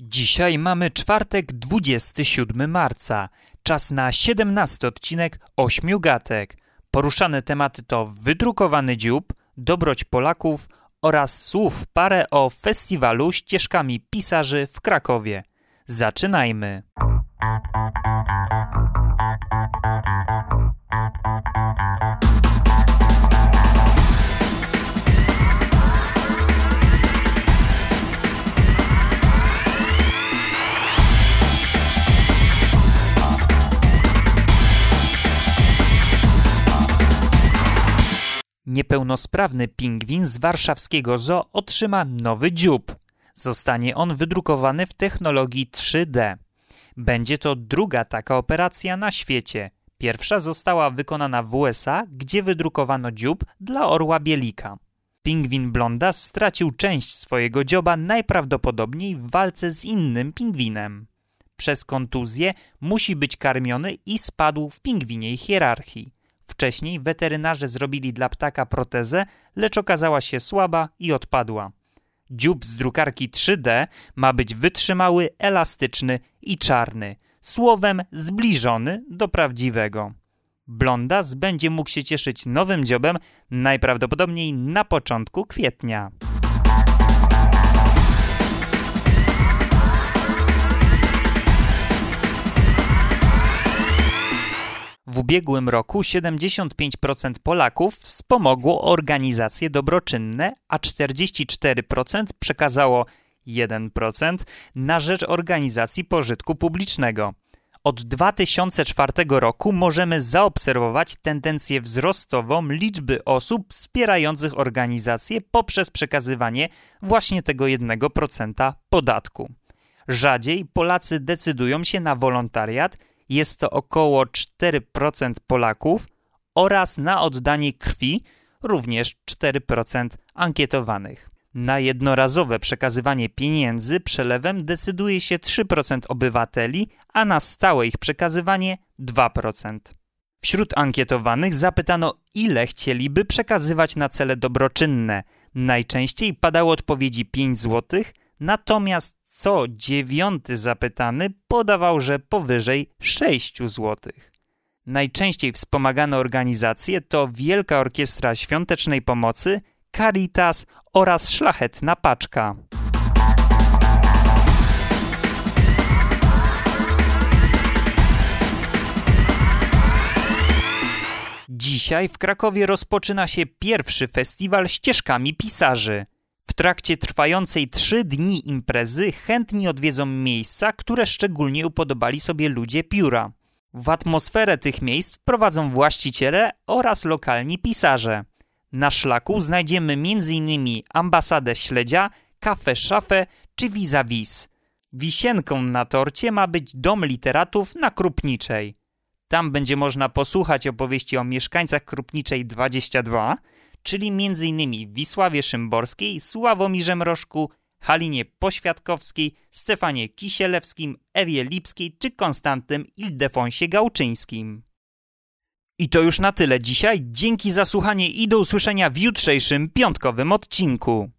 Dzisiaj mamy czwartek 27 marca. Czas na 17 odcinek Ośmiu Gatek. Poruszane tematy to wydrukowany dziób, dobroć Polaków oraz słów parę o festiwalu ścieżkami pisarzy w Krakowie. Zaczynajmy! Niepełnosprawny pingwin z warszawskiego zoo otrzyma nowy dziób. Zostanie on wydrukowany w technologii 3D. Będzie to druga taka operacja na świecie. Pierwsza została wykonana w USA, gdzie wydrukowano dziób dla orła bielika. Pingwin blonda stracił część swojego dzioba najprawdopodobniej w walce z innym pingwinem. Przez kontuzję musi być karmiony i spadł w pingwiniej hierarchii. Wcześniej weterynarze zrobili dla ptaka protezę, lecz okazała się słaba i odpadła. Dziób z drukarki 3D ma być wytrzymały, elastyczny i czarny, słowem zbliżony do prawdziwego. Blondas będzie mógł się cieszyć nowym dziobem najprawdopodobniej na początku kwietnia. Ubiegłym roku 75% Polaków wspomogło organizacje dobroczynne, a 44% przekazało 1% na rzecz organizacji pożytku publicznego. Od 2004 roku możemy zaobserwować tendencję wzrostową liczby osób wspierających organizacje poprzez przekazywanie właśnie tego 1% podatku. Rzadziej Polacy decydują się na wolontariat jest to około 4% Polaków oraz na oddanie krwi również 4% ankietowanych. Na jednorazowe przekazywanie pieniędzy przelewem decyduje się 3% obywateli, a na stałe ich przekazywanie 2%. Wśród ankietowanych zapytano, ile chcieliby przekazywać na cele dobroczynne. Najczęściej padały odpowiedzi 5 zł, natomiast co dziewiąty zapytany podawał, że powyżej 6 zł. Najczęściej wspomagane organizacje to Wielka Orkiestra Świątecznej Pomocy, Caritas oraz Szlachetna Paczka. Dzisiaj w Krakowie rozpoczyna się pierwszy festiwal ścieżkami pisarzy. W trakcie trwającej trzy dni imprezy chętni odwiedzą miejsca, które szczególnie upodobali sobie ludzie pióra. W atmosferę tych miejsc wprowadzą właściciele oraz lokalni pisarze. Na szlaku znajdziemy m.in. ambasadę śledzia, kafę szafę czy vis-a-vis. Wisienką na torcie ma być Dom Literatów na Krupniczej. Tam będzie można posłuchać opowieści o mieszkańcach Krupniczej 22, czyli m.in. Wisławie Szymborskiej, Sławomirze Mrożku, Halinie Poświadkowskiej, Stefanie Kisielewskim, Ewie Lipskiej czy Konstantym Ildefonsie Gałczyńskim. I to już na tyle dzisiaj. Dzięki za słuchanie i do usłyszenia w jutrzejszym piątkowym odcinku.